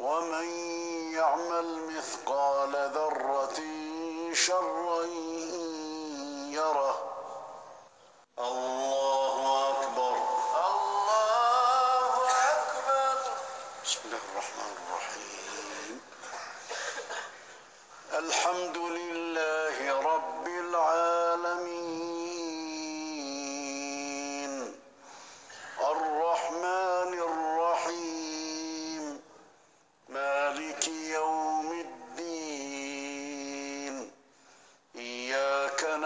ومن يعمل مثقال ذرة شرا يره الله أكبر الله أكبر بسم الله الرحمن الرحيم الحمد لله رب العالمين الرحمن الرحيم مالك يوم الدين إياك